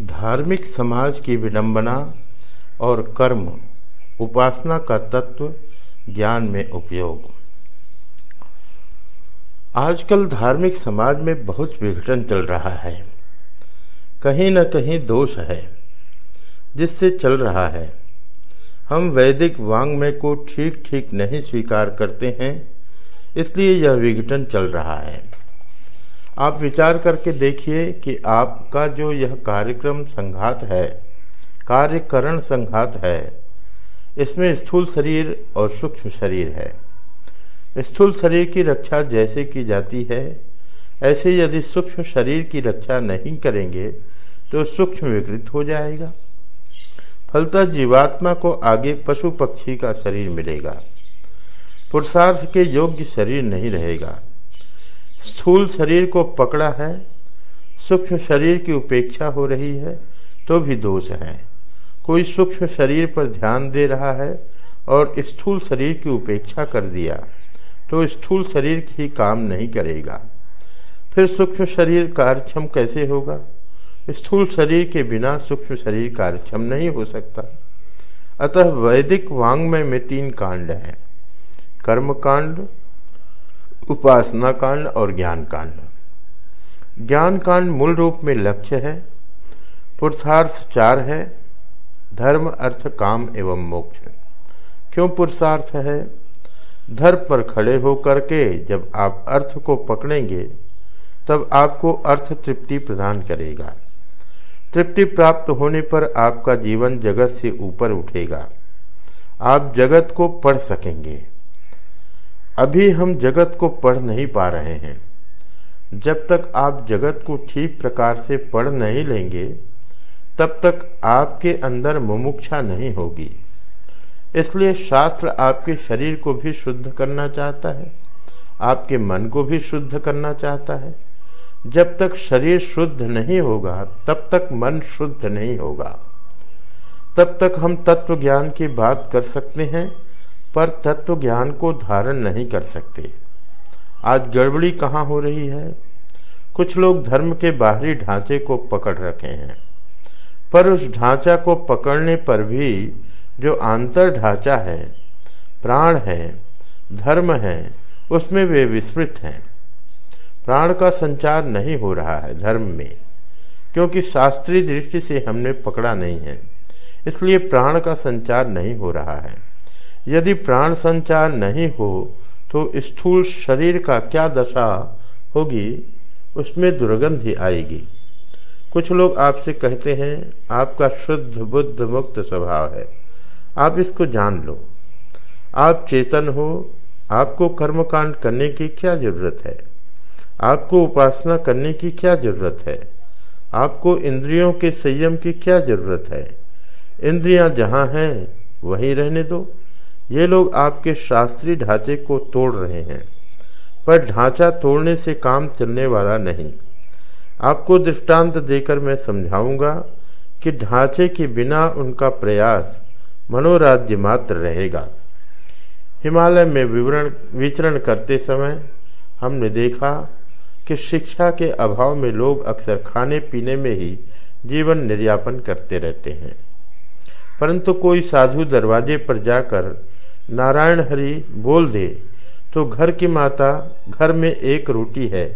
धार्मिक समाज की विडंबना और कर्म, उपासना का तत्व ज्ञान में उपयोग। आजकल धार्मिक समाज में बहुत विघटन चल रहा है। कहीं न कहीं दोष है, जिससे चल रहा है। हम वैदिक वांग्मय को ठीक ठीक नहीं स्वीकार करते हैं, इसलिए यह विघटन चल रहा है। आप विचार करके देखिए कि आपका जो यह कार्यक्रम संघात है, कार्यकरण संघात है, इसमें स्थूल शरीर और सूक्ष्म शरीर है। स्थूल शरीर की रक्षा जैसे की जाती है, ऐसे यदि सूक्ष्म शरीर की रक्षा नहीं करेंगे तो सूक्ष्म विकृत हो जाएगा। फलतः जीवात्मा को आगे पशु पक्षी का शरीर मिलेगा। पुरुषार्थ के योग्य शरीर नहीं रहेगा। स्थूल शरीर को पकड़ा है, सूक्ष्म शरीर की उपेक्षा हो रही है तो भी दोष है। कोई सूक्ष्म शरीर पर ध्यान दे रहा है और स्थूल शरीर की उपेक्षा कर दिया तो स्थूल शरीर ही काम नहीं करेगा। फिर सूक्ष्म शरीर कार्यक्षम कैसे होगा? स्थूल शरीर के बिना सूक्ष्म शरीर कार्यक्षम नहीं हो सकता। अतः वैदिक वांग्मय में तीन कांड हैं। कर्म कांड उपासना कांड और ज्ञान कांड ज्ञान कांड मूल रूप में लक्ष्य है, पुरुषार्थ चार है, धर्म, अर्थ, काम एवं मोक्ष। क्यों पुरुषार्थ है? धर्म पर खड़े होकर के जब आप अर्थ को पकड़ेंगे, तब आपको अर्थ तृप्ति प्रदान करेगा। तृप्ति प्राप्त होने पर आपका जीवन जगत से ऊपर उठेगा। आप जगत को पढ़ सकेंगे। अभी हम जगत को पढ़ नहीं पा रहे हैं। जब तक आप जगत को ठीक प्रकार से पढ़ नहीं लेंगे, तब तक आपके अंदर मुमुक्षा नहीं होगी। इसलिए शास्त्र आपके शरीर को भी शुद्ध करना चाहता है, आपके मन को भी शुद्ध करना चाहता है। जब तक शरीर शुद्ध नहीं होगा, तब तक मन शुद्ध नहीं होगा। तब तक हम तत्व ज्ञान की बात कर सकते हैं पर तत्व ज्ञान को धारण नहीं कर सकते। आज गड़बड़ी कहाँ हो रही है? कुछ लोग धर्म के बाहरी ढांचे को पकड़ रखे हैं, पर उस ढांचा को पकड़ने पर भी जो आंतर ढांचा है, प्राण है, धर्म है, उसमें वे विस्मृत हैं। प्राण का संचार नहीं हो रहा है धर्म में, क्योंकि शास्त्रीय दृष्टि से हमने पकड़ा नहीं है, इसलिए प्राण का संचार नहीं हो रहा है। यदि प्राण संचार नहीं हो तो स्थूल शरीर का क्या दशा होगी? उसमें दुर्गंध ही आएगी। कुछ लोग आपसे कहते हैं, आपका शुद्ध बुद्ध मुक्त स्वभाव है। आप इसको जान लो। आप चेतन हो, आपको कर्मकांड करने की क्या ज़रूरत है? आपको उपासना करने की क्या ज़रूरत है? आपको इंद्रियों के संयम की क्या ज़रूरत है? इंद्रियाँ जहाँ हैं, वहीं रहने दो। ये लोग आपके शास्त्रीय ढांचे को तोड़ रहे हैं, पर ढांचा तोड़ने से काम चलने वाला नहीं। आपको दृष्टांत देकर मैं समझाऊँगा कि ढांचे के बिना उनका प्रयास मनोराज्य मात्र रहेगा। हिमालय में विवरण, विचरण करते समय हमने देखा कि शिक्षा के अभाव में लोग अक्सर खाने पीने में ही जीवन निर्यापन करते रहते हैं। परंतु कोई साधु दरवाजे पर जाकर नारायण हरि बोल दे तो घर की माता घर में एक रोटी है,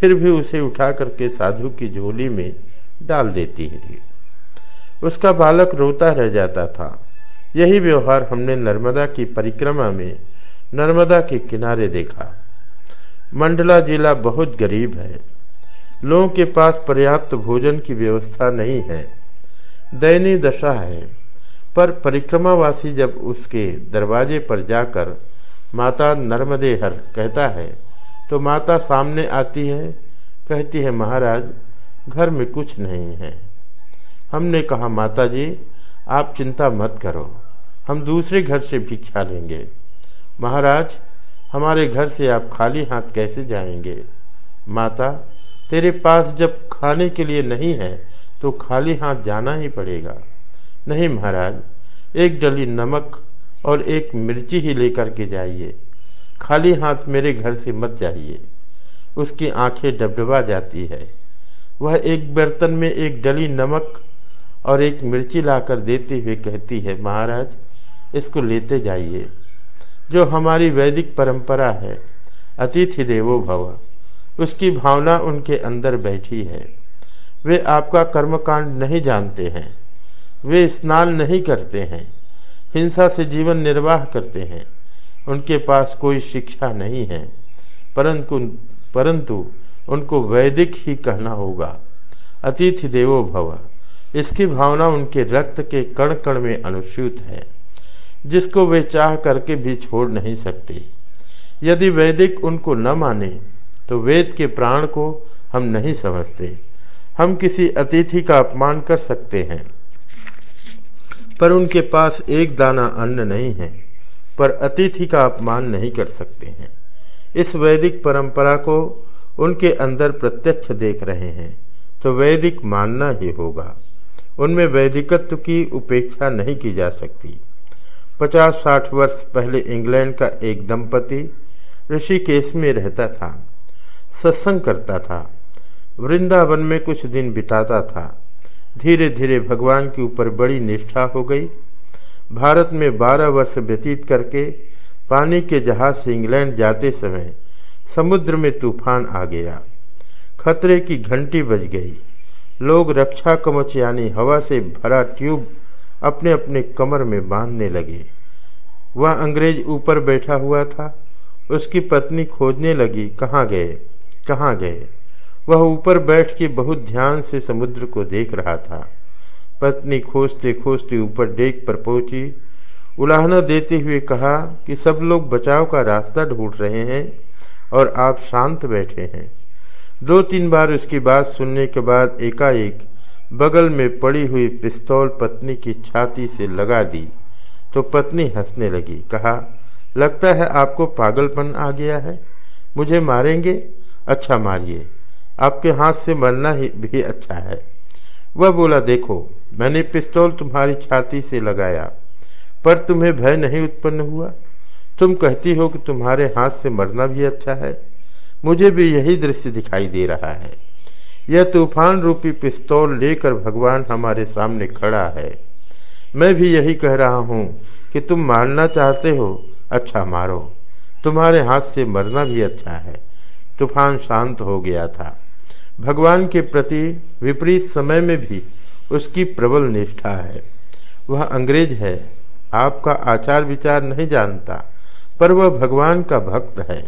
फिर भी उसे उठा करके साधु की झोली में डाल देती थी उसका बालक रोता रह जाता था। यही व्यवहार हमने नर्मदा की परिक्रमा में नर्मदा के किनारे देखा। मंडला जिला बहुत गरीब है। लोगों के पास पर्याप्त भोजन की व्यवस्था नहीं है। दयनीय दशा है। पर परिक्रमावासी जब उसके दरवाजे पर जाकर, माता नर्मदे हर कहता है तो माता सामने आती है, कहती है, महाराज, घर में कुछ नहीं है। हमने कहा, माता जी, आप चिंता मत करो, हम दूसरे घर से भिक्षा लेंगे। महाराज, हमारे घर से आप खाली हाथ कैसे जाएँगे? माता, तेरे पास जब खाने के लिए नहीं है तो खाली हाथ जाना ही पड़ेगा। नहीं महाराज, एक डली नमक और एक मिर्ची ही लेकर के जाइए। खाली हाथ मेरे घर से मत जाइए। उसकी आँखें डबडबा जाती है। वह एक बर्तन में एक डली नमक और एक मिर्ची लाकर देते हुए कहती है, महाराज, इसको लेते जाइए। जो हमारी वैदिक परंपरा है, अतिथि देवो भव, उसकी भावना उनके अंदर बैठी है। वे आपका कर्मकांड नहीं जानते हैं। वे स्नान नहीं करते हैं। हिंसा से जीवन निर्वाह करते हैं। उनके पास कोई शिक्षा नहीं है। परंतु परंतु उनको वैदिक ही कहना होगा। अतिथि देवो भव, इसकी भावना उनके रक्त के कण कण में अनुसूत है। जिसको वे चाह करके भी छोड़ नहीं सकते। यदि वैदिक उनको न माने तो वेद के प्राण को हम नहीं समझते। हम किसी अतिथि का अपमान कर सकते हैं। पर उनके पास एक दाना अन्न नहीं है, पर अतिथि का अपमान नहीं कर सकते हैं। इस वैदिक परंपरा को उनके अंदर प्रत्यक्ष देख रहे हैं तो वैदिक मानना ही होगा। उनमें वैदिकत्व की उपेक्षा नहीं की जा सकती। पचास साठ वर्ष पहले इंग्लैंड का एक दंपति ऋषिकेश में रहता था, सत्संग करता था, वृंदावन में कुछ दिन बिताता था। धीरे धीरे भगवान के ऊपर बड़ी निष्ठा हो गई। भारत में बारह वर्ष व्यतीत करके पानी के जहाज़ से इंग्लैंड जाते समय समुद्र में तूफ़ान आ गया। खतरे की घंटी बज गई। लोग रक्षा कवच यानी हवा से भरा ट्यूब अपने अपने कमर में बांधने लगे। वह अंग्रेज़ ऊपर बैठा हुआ था। उसकी पत्नी खोजने लगी, कहाँ गए? कहाँ गए? वह ऊपर बैठ के बहुत ध्यान से समुद्र को देख रहा था। पत्नी खोजते खोजते ऊपर डेक पर पहुँची। उलाहना देते हुए कहा कि सब लोग बचाव का रास्ता ढूंढ रहे हैं और आप शांत बैठे हैं। दो तीन बार उसकी बात सुनने के बाद एकाएक बगल में पड़ी हुई पिस्तौल पत्नी की छाती से लगा दी तो पत्नी हंसने लगी, कहा, लगता है आपको पागलपन आ गया है? मुझे मारेंगे? अच्छा मारिए। आपके हाथ से मरना ही भी अच्छा है। वह बोला, देखो, मैंने पिस्तौल तुम्हारी छाती से लगाया, पर तुम्हें भय नहीं उत्पन्न हुआ? तुम कहती हो कि तुम्हारे हाथ से मरना भी अच्छा है। मुझे भी यही दृश्य दिखाई दे रहा है। यह तूफ़ान रूपी पिस्तौल लेकर भगवान हमारे सामने खड़ा है। मैं भी यही कह रहा हूँ कि तुम मारना चाहते हो अच्छा मारो। तुम्हारे हाथ से मरना भी अच्छा है। तूफ़ान शांत हो गया था। भगवान के प्रति विपरीत समय में भी उसकी प्रबल निष्ठा है। वह अंग्रेज़ है, आपका आचार विचार नहीं जानता, पर वह भगवान का भक्त है।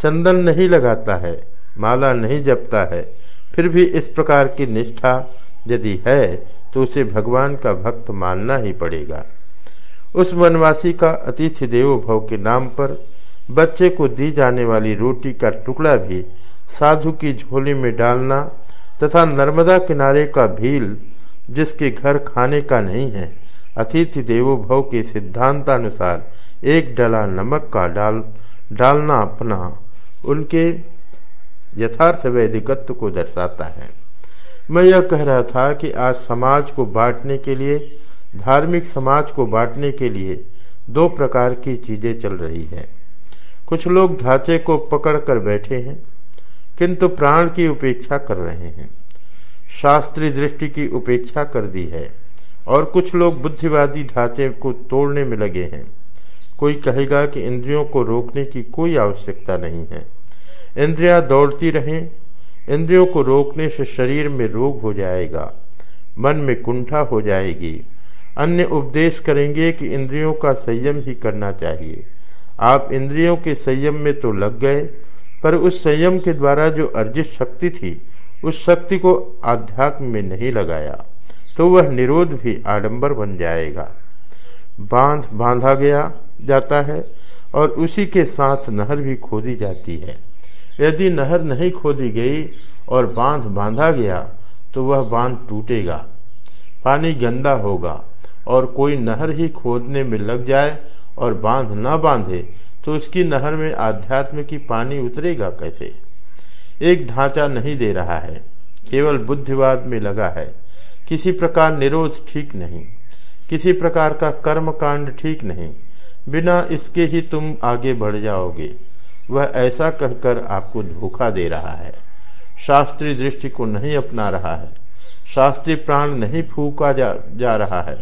चंदन नहीं लगाता है, माला नहीं जपता है, फिर भी इस प्रकार की निष्ठा यदि है तो उसे भगवान का भक्त मानना ही पड़ेगा। उस वनवासी का अतिथि देवो भव के नाम पर बच्चे को दी जाने वाली रोटी का टुकड़ा भी साधु की झोली में डालना तथा नर्मदा किनारे का भील, जिसके घर खाने का नहीं है, अतिथि देवो भव के सिद्धांतानुसार एक डला नमक का डाल, डालना अपना, उनके यथार्थ वैदिकत्व को दर्शाता है। मैं यह कह रहा था कि आज समाज को बांटने के लिए, धार्मिक समाज को बांटने के लिए दो प्रकार की चीज़ें चल रही हैं। कुछ लोग ढांचे को पकड़ कर बैठे हैं किंतु प्राण की उपेक्षा कर रहे हैं। शास्त्रीय दृष्टि की उपेक्षा कर दी है और कुछ लोग बुद्धिवादी ढांचे को तोड़ने में लगे हैं। कोई कहेगा कि इंद्रियों को रोकने की कोई आवश्यकता नहीं है। इंद्रियाँ दौड़ती रहें, इंद्रियों को रोकने से शरीर में रोग हो जाएगा, मन में कुंठा हो जाएगी। अन्य उपदेश करेंगे कि इंद्रियों का संयम ही करना चाहिए। आप इंद्रियों के संयम में तो लग गए पर उस संयम के द्वारा जो अर्जित शक्ति थी, उस शक्ति को आध्यात्म में नहीं लगाया तो वह निरोध भी आडंबर बन जाएगा। बाँध, बांधा गया, जाता है, और उसी के साथ नहर भी खोदी जाती है। यदि नहर नहीं खोदी गई और बाँध बांधा गया तो वह बाँध टूटेगा, पानी गंदा होगा, और कोई नहर ही खोदने में लग जाए और बाँध न बांधे तो उसकी नहर में आध्यात्म की पानी उतरेगा कैसे? एक ढांचा नहीं दे रहा है केवल बुद्धिवाद में लगा है। किसी प्रकार निरोध ठीक नहीं किसी प्रकार का कर्म कांड ठीक नहीं। बिना इसके ही तुम आगे बढ़ जाओगे। वह ऐसा कहकर आपको धोखा दे रहा है। शास्त्रीय दृष्टि को नहीं अपना रहा है। शास्त्रीय प्राण नहीं फूका जा, जा रहा है।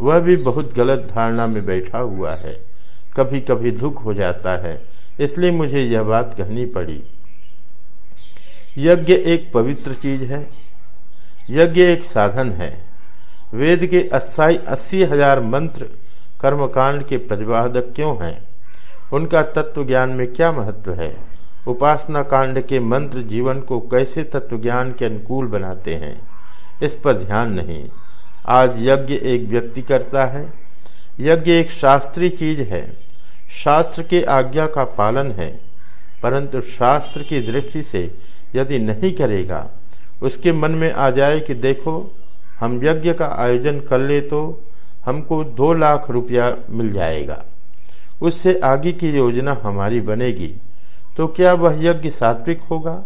वह भी बहुत गलत धारणा में बैठा हुआ है। कभी कभी दुख हो जाता है। इसलिए मुझे यह बात कहनी पड़ी। यज्ञ एक पवित्र चीज़ है। यज्ञ एक साधन है। वेद के अस्सी अस्सी हज़ार मंत्र कर्मकांड के प्रतिपादक क्यों हैं? उनका तत्व ज्ञान में क्या महत्व है? उपासना कांड के मंत्र जीवन को कैसे तत्व ज्ञान के अनुकूल बनाते हैं? इस पर ध्यान नहीं। आज यज्ञ एक व्यक्ति करता है। यज्ञ एक शास्त्रीय चीज़ है। शास्त्र के आज्ञा का पालन है, परंतु शास्त्र की दृष्टि से यदि नहीं करेगा, उसके मन में आ जाए कि देखो, हम यज्ञ का आयोजन कर ले तो हमको दो लाख रुपया मिल जाएगा। उससे आगे की योजना हमारी बनेगी तो क्या वह यज्ञ सात्विक होगा?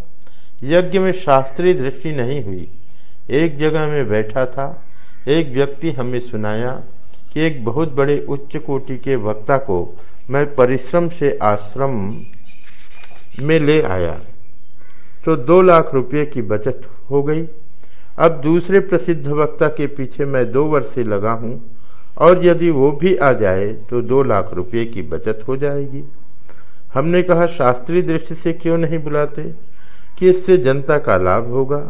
यज्ञ में शास्त्रीय दृष्टि नहीं हुई। एक जगह में बैठा था, एक व्यक्ति हमें सुनाया कि एक बहुत बड़े उच्च कोटि के वक्ता को मैं परिश्रम से आश्रम में ले आया। तो दो लाख रुपये की बचत हो गई। अब दूसरे प्रसिद्ध वक्ता के पीछे मैं दो वर्ष से लगा हूँ और यदि वो भी आ जाए तो दो लाख रुपये की बचत हो जाएगी। हमने कहा शास्त्रीय दृष्टि से क्यों नहीं बुलाते? कि इससे जनता का लाभ होगा।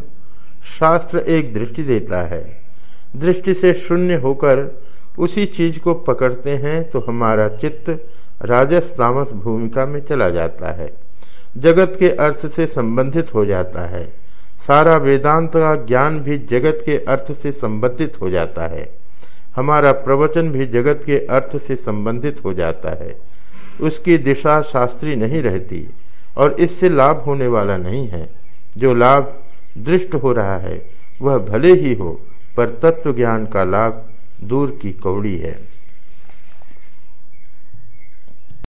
शास्त्र एक दृष्टि देता है। दृष्टि से शून्य होकर उसी चीज़ को पकड़ते हैं तो हमारा चित्त राजस तामस भूमिका में चला जाता है। जगत के अर्थ से संबंधित हो जाता है। सारा वेदांत का ज्ञान भी जगत के अर्थ से संबंधित हो जाता है। हमारा प्रवचन भी जगत के अर्थ से संबंधित हो जाता है। उसकी दिशा शास्त्री नहीं रहती और इससे लाभ होने वाला नहीं है। जो लाभ दृष्ट हो रहा है, वह भले ही हो, पर तत्व ज्ञान का लाभ दूर की कौड़ी है।